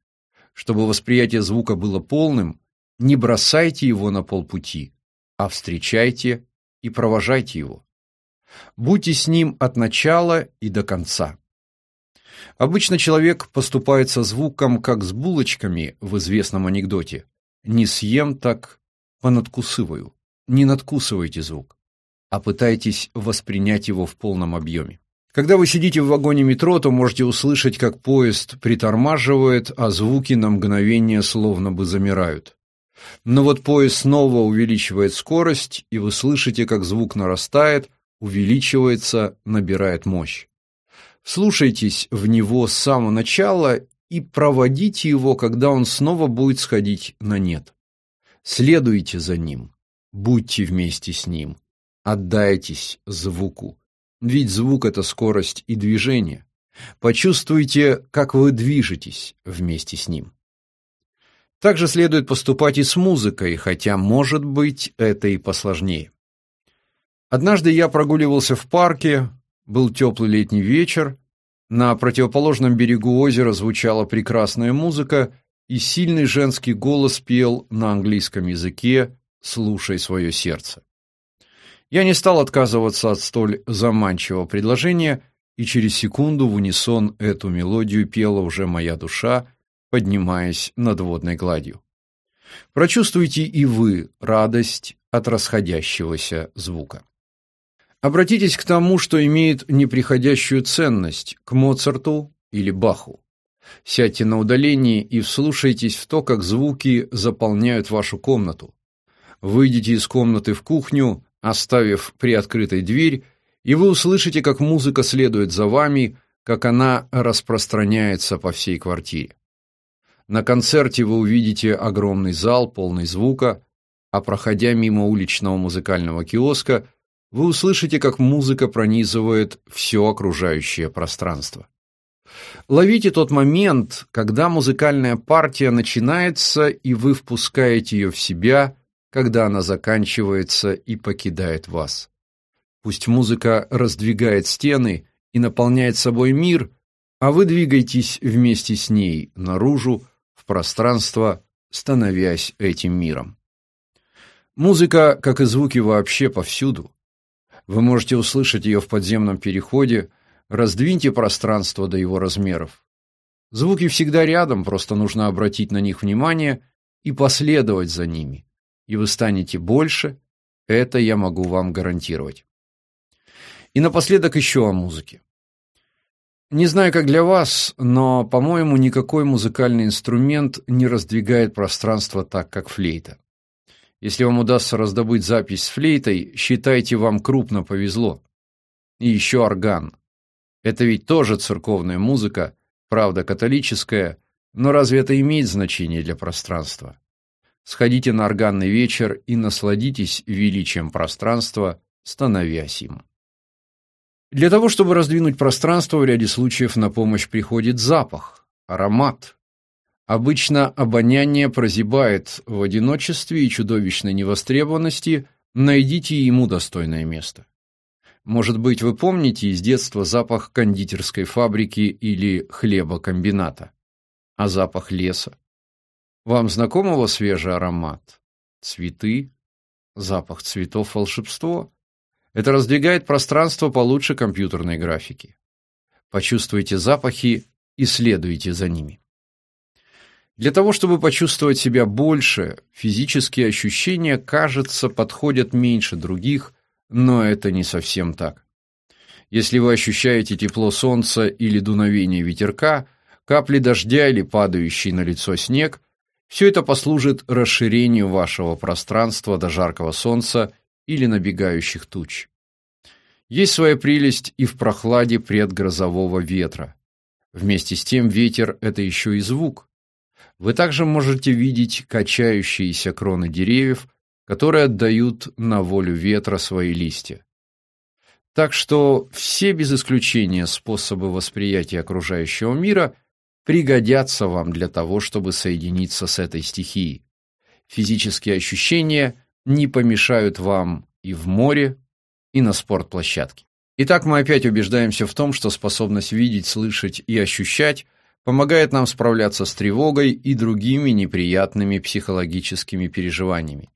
Чтобы восприятие звука было полным, не бросайте его на полпути, а встречайте и провожайте его. Будьте с ним от начала и до конца. Обычно человек поступает со звуком, как с булочками в известном анекдоте. «Не съем, так понадкусываю». Не надкусывайте звук, а пытайтесь воспринять его в полном объеме. Когда вы сидите в вагоне метро, то можете услышать, как поезд притормаживает, а звуки на мгновение словно бы замирают. Но вот поезд снова увеличивает скорость, и вы слышите, как звук нарастает, увеличивается, набирает мощь. Слушайтесь в него с самого начала и проводите его, когда он снова будет сходить на нет. Следуйте за ним, будьте вместе с ним, отдайтесь звуку. Ведь звук – это скорость и движение. Почувствуйте, как вы движетесь вместе с ним. Также следует поступать и с музыкой, хотя, может быть, это и посложнее. Однажды я прогуливался в парке, Был теплый летний вечер, на противоположном берегу озера звучала прекрасная музыка, и сильный женский голос пел на английском языке «Слушай свое сердце». Я не стал отказываться от столь заманчивого предложения, и через секунду в унисон эту мелодию пела уже моя душа, поднимаясь над водной гладью. Прочувствуйте и вы радость от расходящегося звука. Обратитесь к тому, что имеет неприходящую ценность, к Моцарту или Баху. Сядьте на удалении и вслушайтесь в то, как звуки заполняют вашу комнату. Выйдите из комнаты в кухню, оставив приоткрытой дверь, и вы услышите, как музыка следует за вами, как она распространяется по всей квартире. На концерте вы увидите огромный зал, полный звука, а проходя мимо уличного музыкального киоска, вы услышите, как музыка пронизывает все окружающее пространство. Ловите тот момент, когда музыкальная партия начинается, и вы впускаете ее в себя, когда она заканчивается и покидает вас. Пусть музыка раздвигает стены и наполняет собой мир, а вы двигайтесь вместе с ней наружу, в пространство, становясь этим миром. Музыка, как и звуки вообще, повсюду. Вы можете услышать ее в подземном переходе, раздвиньте пространство до его размеров. Звуки всегда рядом, просто нужно обратить на них внимание и последовать за ними, и вы станете больше, это я могу вам гарантировать. И напоследок еще о музыке. Не знаю, как для вас, но, по-моему, никакой музыкальный инструмент не раздвигает пространство так, как флейта. Если вам удастся раздобыть запись с флейтой, считайте, вам крупно повезло. И еще орган. Это ведь тоже церковная музыка, правда католическая, но разве это имеет значение для пространства? Сходите на органный вечер и насладитесь величием пространства, становясь им. Для того, чтобы раздвинуть пространство, в ряде случаев на помощь приходит запах, аромат, Обычно обоняние прозябает в одиночестве и чудовищной невостребованности, найдите ему достойное место. Может быть, вы помните из детства запах кондитерской фабрики или хлебокомбината, а запах леса? Вам знаком его свежий аромат? Цветы, запах цветов волшебство. Это раздвигает пространство получше компьютерной графики. Почувствуйте запахи и следуйте за ними. Для того, чтобы почувствовать себя больше, физические ощущения, кажется, подходят меньше других, но это не совсем так. Если вы ощущаете тепло солнца или дуновение ветерка, капли дождя или падающий на лицо снег, все это послужит расширению вашего пространства до жаркого солнца или набегающих туч. Есть своя прелесть и в прохладе предгрозового ветра. Вместе с тем ветер – это еще и звук. Вы также можете видеть качающиеся кроны деревьев, которые отдают на волю ветра свои листья. Так что все без исключения способы восприятия окружающего мира пригодятся вам для того, чтобы соединиться с этой стихией. Физические ощущения не помешают вам и в море, и на спортплощадке. Итак, мы опять убеждаемся в том, что способность видеть, слышать и ощущать – помогает нам справляться с тревогой и другими неприятными психологическими переживаниями.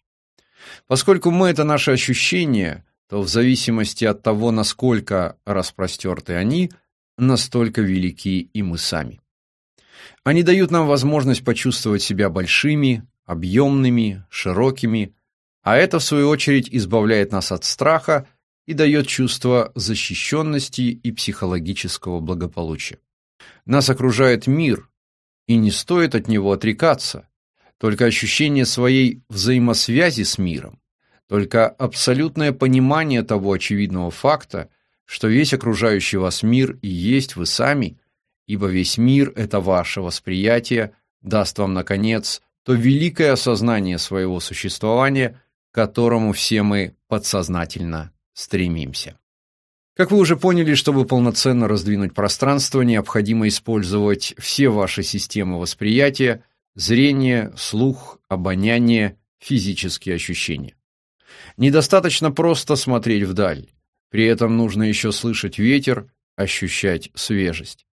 Поскольку мы это наши ощущения, то в зависимости от того, насколько распростерты они, настолько велики и мы сами. Они дают нам возможность почувствовать себя большими, объемными, широкими, а это в свою очередь избавляет нас от страха и дает чувство защищенности и психологического благополучия. Нас окружает мир, и не стоит от него отрекаться. Только ощущение своей взаимосвязи с миром, только абсолютное понимание того очевидного факта, что весь окружающий вас мир и есть вы сами, ибо весь мир – это ваше восприятие, даст вам, наконец, то великое осознание своего существования, к которому все мы подсознательно стремимся. Как вы уже поняли, чтобы полноценно раздвинуть пространство, необходимо использовать все ваши системы восприятия, зрение, слух, обоняние, физические ощущения. Недостаточно просто смотреть вдаль. При этом нужно еще слышать ветер, ощущать свежесть.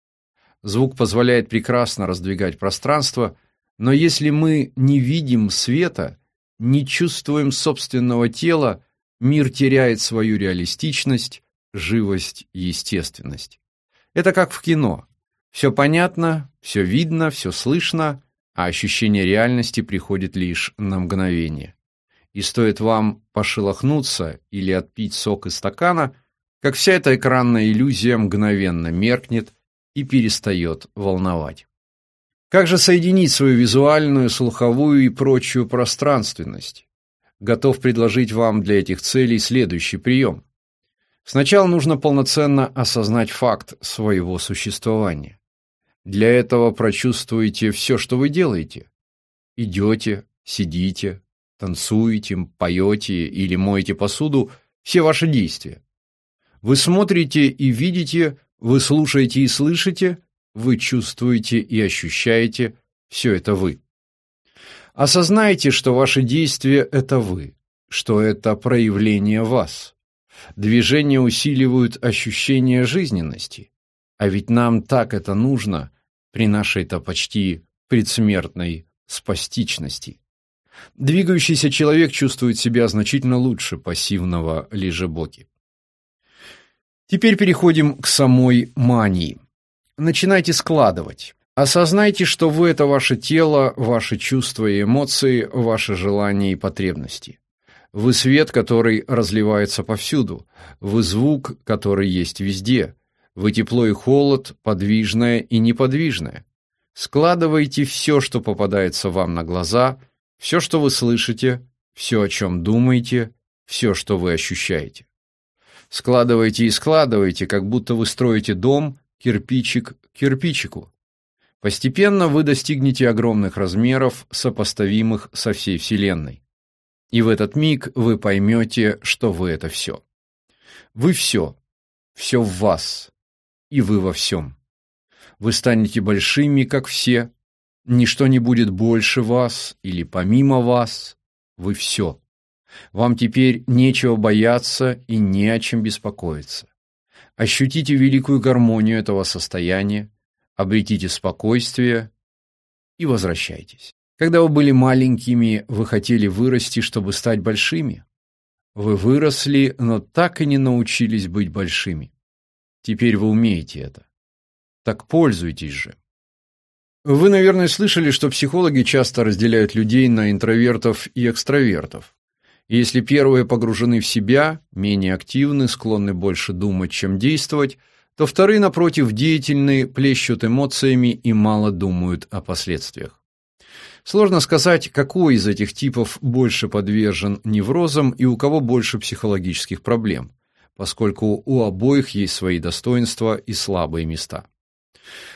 Звук позволяет прекрасно раздвигать пространство, но если мы не видим света, не чувствуем собственного тела, мир теряет свою реалистичность, живость, естественность. Это как в кино. Все понятно, все видно, все слышно, а ощущение реальности приходит лишь на мгновение. И стоит вам пошелохнуться или отпить сок из стакана, как вся эта экранная иллюзия мгновенно меркнет и перестает волновать. Как же соединить свою визуальную, слуховую и прочую пространственность? Готов предложить вам для этих целей следующий прием. Сначала нужно полноценно осознать факт своего существования. Для этого прочувствуйте все, что вы делаете. Идете, сидите, танцуете, поете или моете посуду – все ваши действия. Вы смотрите и видите, вы слушаете и слышите, вы чувствуете и ощущаете – все это вы. Осознайте, что ваши действия – это вы, что это проявление вас. Движения усиливают ощущение жизненности. А ведь нам так это нужно, при нашей-то почти предсмертной спастичности. Двигающийся человек чувствует себя значительно лучше пассивного лежебоки. Теперь переходим к самой мании. Начинайте складывать. Осознайте, что вы – это ваше тело, ваши чувства и эмоции, ваши желания и потребности. Вы свет, который разливается повсюду. Вы звук, который есть везде. Вы тепло и холод, подвижное и неподвижное. Складывайте все, что попадается вам на глаза, все, что вы слышите, все, о чем думаете, все, что вы ощущаете. Складывайте и складывайте, как будто вы строите дом, кирпичик к кирпичику. Постепенно вы достигнете огромных размеров, сопоставимых со всей Вселенной. И в этот миг вы поймете, что вы это все. Вы все. Все в вас и вы во всем. Вы станете большими, как все, ничто не будет больше вас или помимо вас, вы все. Вам теперь нечего бояться и не о чем беспокоиться. Ощутите великую гармонию этого состояния, обретите спокойствие и возвращайтесь. Когда вы были маленькими, вы хотели вырасти, чтобы стать большими. Вы выросли, но так и не научились быть большими. Теперь вы умеете это. Так пользуйтесь же. Вы, наверное, слышали, что психологи часто разделяют людей на интровертов и экстравертов. Если первые погружены в себя, менее активны, склонны больше думать, чем действовать, то вторые, напротив, деятельны, плещут эмоциями и мало думают о последствиях. Сложно сказать, какой из этих типов больше подвержен неврозам и у кого больше психологических проблем поскольку у обоих есть свои достоинства и слабые места.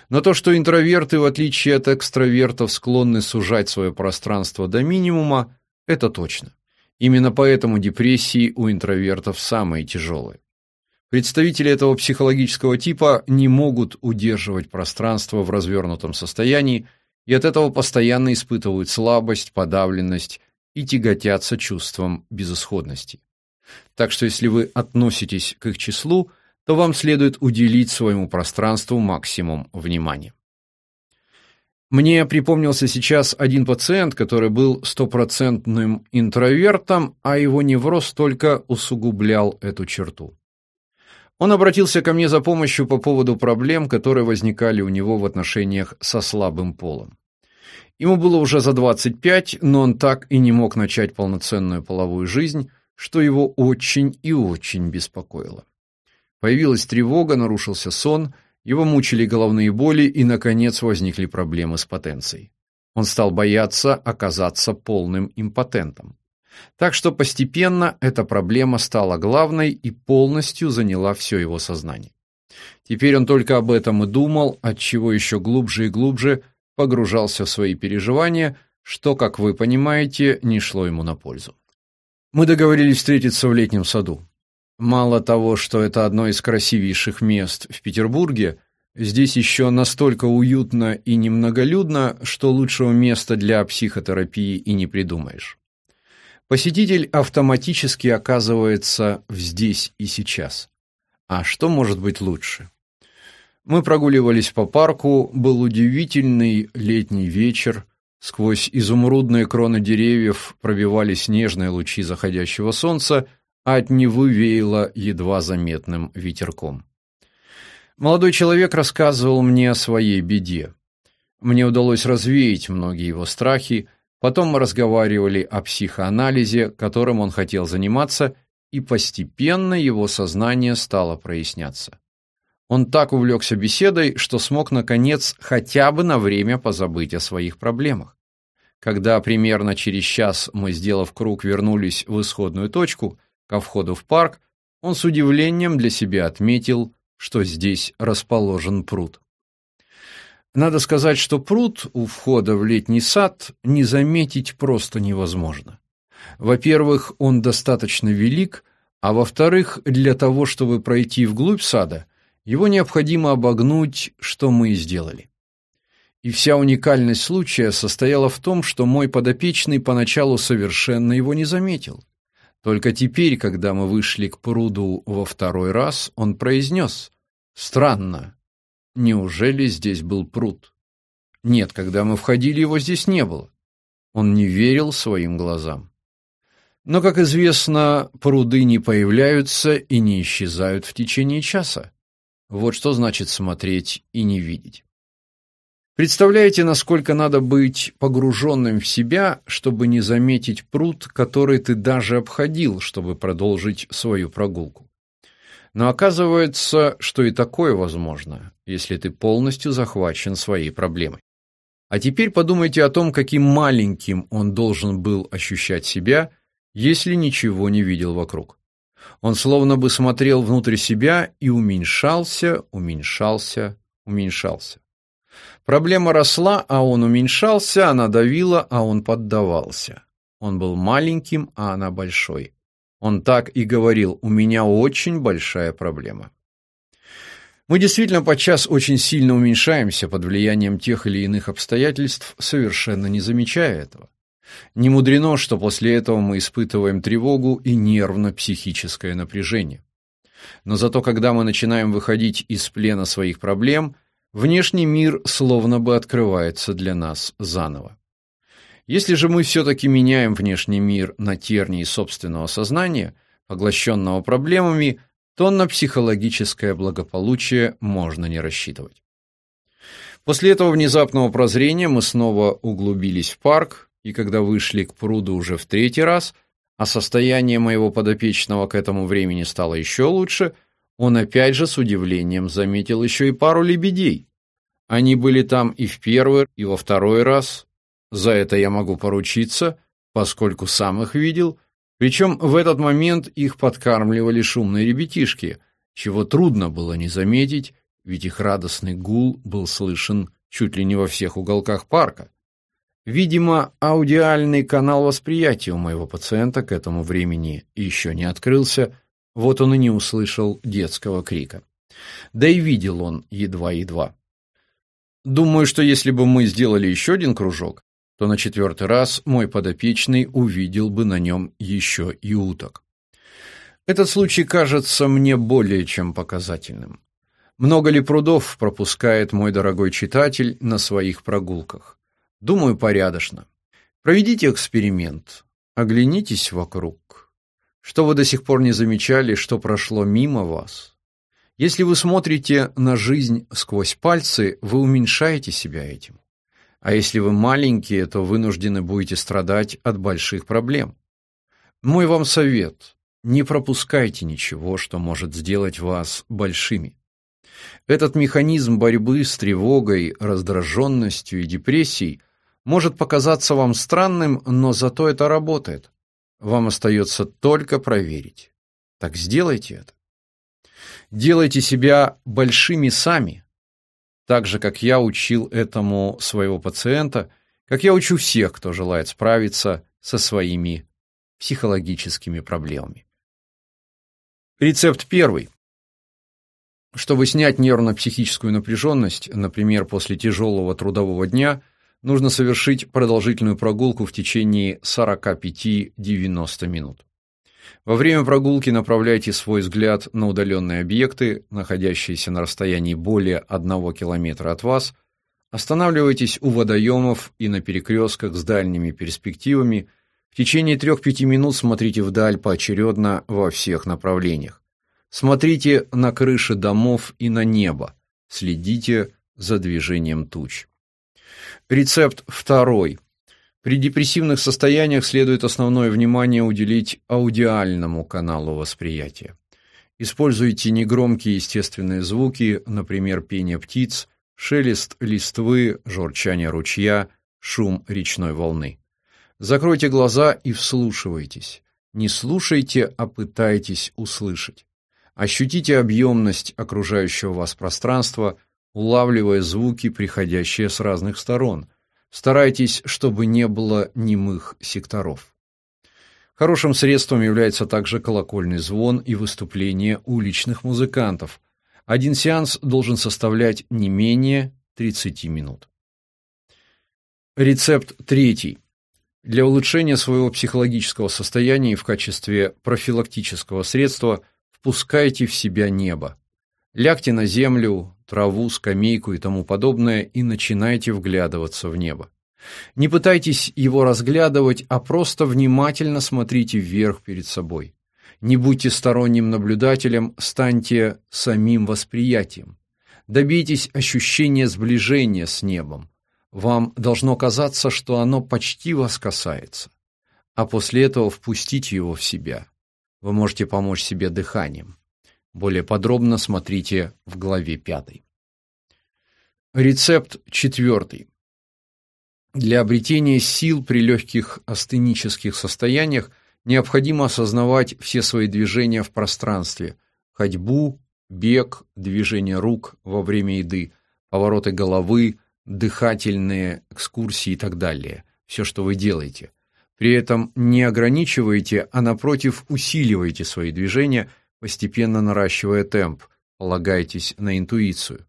Но то, что интроверты, в отличие от экстравертов, склонны сужать свое пространство до минимума, это точно. Именно поэтому депрессии у интровертов самые тяжелые. Представители этого психологического типа не могут удерживать пространство в развернутом состоянии и от этого постоянно испытывают слабость, подавленность и тяготятся чувством безысходности. Так что если вы относитесь к их числу, то вам следует уделить своему пространству максимум внимания. Мне припомнился сейчас один пациент, который был стопроцентным интровертом, а его невроз только усугублял эту черту. Он обратился ко мне за помощью по поводу проблем, которые возникали у него в отношениях со слабым полом. Ему было уже за 25, но он так и не мог начать полноценную половую жизнь, что его очень и очень беспокоило. Появилась тревога, нарушился сон, его мучили головные боли и, наконец, возникли проблемы с потенцией. Он стал бояться оказаться полным импотентом. Так что постепенно эта проблема стала главной и полностью заняла все его сознание. Теперь он только об этом и думал, отчего еще глубже и глубже погружался в свои переживания, что, как вы понимаете, не шло ему на пользу. Мы договорились встретиться в летнем саду. Мало того, что это одно из красивейших мест в Петербурге, здесь еще настолько уютно и немноголюдно, что лучшего места для психотерапии и не придумаешь. Посетитель автоматически оказывается в здесь и сейчас. А что может быть лучше? Мы прогуливались по парку, был удивительный летний вечер, сквозь изумрудные кроны деревьев пробивались нежные лучи заходящего солнца, от Невы веяло едва заметным ветерком. Молодой человек рассказывал мне о своей беде. Мне удалось развеять многие его страхи, потом мы разговаривали о психоанализе, которым он хотел заниматься, и постепенно его сознание стало проясняться. Он так увлекся беседой, что смог, наконец, хотя бы на время позабыть о своих проблемах. Когда примерно через час мы, сделав круг, вернулись в исходную точку, ко входу в парк, он с удивлением для себя отметил, что здесь расположен пруд. Надо сказать, что пруд у входа в летний сад не заметить просто невозможно. Во-первых, он достаточно велик, а во-вторых, для того, чтобы пройти вглубь сада, его необходимо обогнуть, что мы и сделали. И вся уникальность случая состояла в том, что мой подопечный поначалу совершенно его не заметил. Только теперь, когда мы вышли к пруду во второй раз, он произнес «Странно, неужели здесь был пруд?» Нет, когда мы входили, его здесь не было. Он не верил своим глазам. Но, как известно, пруды не появляются и не исчезают в течение часа. Вот что значит смотреть и не видеть. Представляете, насколько надо быть погруженным в себя, чтобы не заметить пруд, который ты даже обходил, чтобы продолжить свою прогулку. Но оказывается, что и такое возможно, если ты полностью захвачен своей проблемой. А теперь подумайте о том, каким маленьким он должен был ощущать себя, если ничего не видел вокруг. Он словно бы смотрел внутрь себя и уменьшался, уменьшался, уменьшался. Проблема росла, а он уменьшался, она давила, а он поддавался. Он был маленьким, а она большой. Он так и говорил: "У меня очень большая проблема". Мы действительно подчас очень сильно уменьшаемся под влиянием тех или иных обстоятельств, совершенно не замечая этого. Не мудрено, что после этого мы испытываем тревогу и нервно-психическое напряжение. Но зато когда мы начинаем выходить из плена своих проблем, внешний мир словно бы открывается для нас заново. Если же мы все-таки меняем внешний мир на тернии собственного сознания, поглощенного проблемами, то на психологическое благополучие можно не рассчитывать. После этого внезапного прозрения мы снова углубились в парк, и когда вышли к пруду уже в третий раз, а состояние моего подопечного к этому времени стало еще лучше, он опять же с удивлением заметил еще и пару лебедей. Они были там и в первый, и во второй раз. За это я могу поручиться, поскольку сам их видел. Причем в этот момент их подкармливали шумные ребятишки, чего трудно было не заметить, ведь их радостный гул был слышен чуть ли не во всех уголках парка. Видимо, аудиальный канал восприятия у моего пациента к этому времени еще не открылся, вот он и не услышал детского крика. Да и видел он едва-едва. Думаю, что если бы мы сделали еще один кружок, то на четвертый раз мой подопечный увидел бы на нем еще и уток. Этот случай кажется мне более чем показательным. Много ли прудов пропускает мой дорогой читатель на своих прогулках? Думаю, порядочно. Проведите эксперимент. Оглянитесь вокруг. Что вы до сих пор не замечали, что прошло мимо вас? Если вы смотрите на жизнь сквозь пальцы, вы уменьшаете себя этим. А если вы маленькие, то вынуждены будете страдать от больших проблем. Мой вам совет: не пропускайте ничего, что может сделать вас большими. Этот механизм борьбы с тревогой, раздраженностью и депрессией может показаться вам странным, но зато это работает. Вам остается только проверить. Так сделайте это. Делайте себя большими сами, так же, как я учил этому своего пациента, как я учу всех, кто желает справиться со своими психологическими проблемами. Рецепт первый. Чтобы снять нервно-психическую напряженность, например, после тяжелого трудового дня, нужно совершить продолжительную прогулку в течение 45-90 минут. Во время прогулки направляйте свой взгляд на удаленные объекты, находящиеся на расстоянии более одного километра от вас. Останавливайтесь у водоемов и на перекрестках с дальними перспективами. В течение 3-5 минут смотрите вдаль поочередно во всех направлениях. Смотрите на крыши домов и на небо. Следите за движением туч. Рецепт второй. При депрессивных состояниях следует основное внимание уделить аудиальному каналу восприятия. Используйте негромкие естественные звуки, например, пение птиц, шелест листвы, журчание ручья, шум речной волны. Закройте глаза и вслушивайтесь. Не слушайте, а пытайтесь услышать. Ощутите объемность окружающего вас пространства, улавливая звуки, приходящие с разных сторон – Старайтесь, чтобы не было немых секторов. Хорошим средством является также колокольный звон и выступление уличных музыкантов. Один сеанс должен составлять не менее 30 минут. Рецепт третий. Для улучшения своего психологического состояния и в качестве профилактического средства впускайте в себя небо. Лягте на землю, траву, скамейку и тому подобное и начинайте вглядываться в небо. Не пытайтесь его разглядывать, а просто внимательно смотрите вверх перед собой. Не будьте сторонним наблюдателем, станьте самим восприятием. Добейтесь ощущения сближения с небом. Вам должно казаться, что оно почти вас касается. А после этого впустите его в себя. Вы можете помочь себе дыханием. Более подробно смотрите в главе 5. Рецепт четвертый. Для обретения сил при легких астенических состояниях необходимо осознавать все свои движения в пространстве: ходьбу, бег, движение рук во время еды, повороты головы, дыхательные экскурсии и так далее. Все, что вы делаете. При этом не ограничивайте, а напротив усиливайте свои движения – постепенно наращивая темп, полагайтесь на интуицию.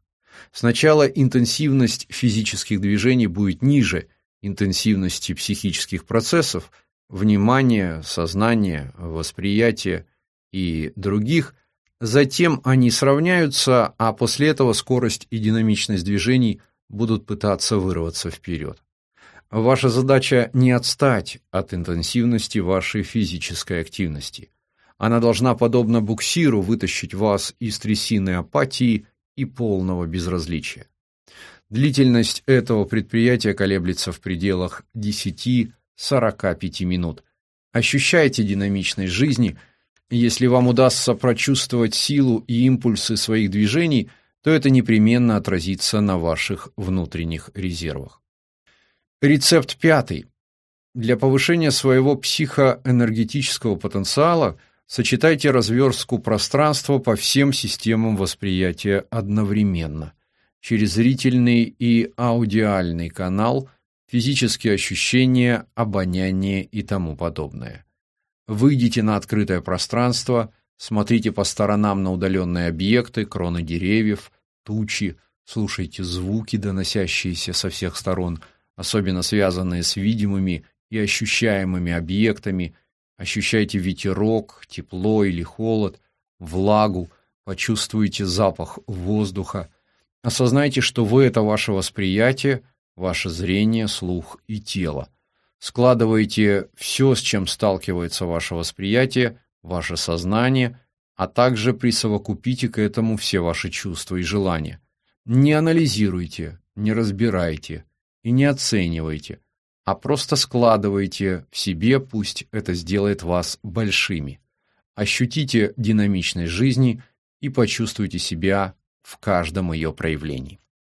Сначала интенсивность физических движений будет ниже интенсивности психических процессов, внимания, сознания, восприятия и других, затем они сравняются, а после этого скорость и динамичность движений будут пытаться вырваться вперед. Ваша задача не отстать от интенсивности вашей физической активности – она должна, подобно буксиру, вытащить вас из трясины апатии и полного безразличия. Длительность этого предприятия колеблется в пределах 10-45 минут. Ощущайте динамичность жизни. Если вам удастся прочувствовать силу и импульсы своих движений, то это непременно отразится на ваших внутренних резервах. Рецепт пятый. Для повышения своего психоэнергетического потенциала – Сочетайте разверстку пространства по всем системам восприятия одновременно. Через зрительный и аудиальный канал, физические ощущения, обоняние и тому подобное. Выйдите на открытое пространство, смотрите по сторонам на удаленные объекты, кроны деревьев, тучи, слушайте звуки, доносящиеся со всех сторон, особенно связанные с видимыми и ощущаемыми объектами, Ощущайте ветерок, тепло или холод, влагу, почувствуйте запах воздуха. Осознайте, что вы — это ваше восприятие, ваше зрение, слух и тело. Складывайте все, с чем сталкивается ваше восприятие, ваше сознание, а также присовокупите к этому все ваши чувства и желания. Не анализируйте, не разбирайте и не оценивайте – а просто складывайте в себе, пусть это сделает вас большими. Ощутите динамичность жизни и почувствуйте себя в каждом ее проявлении.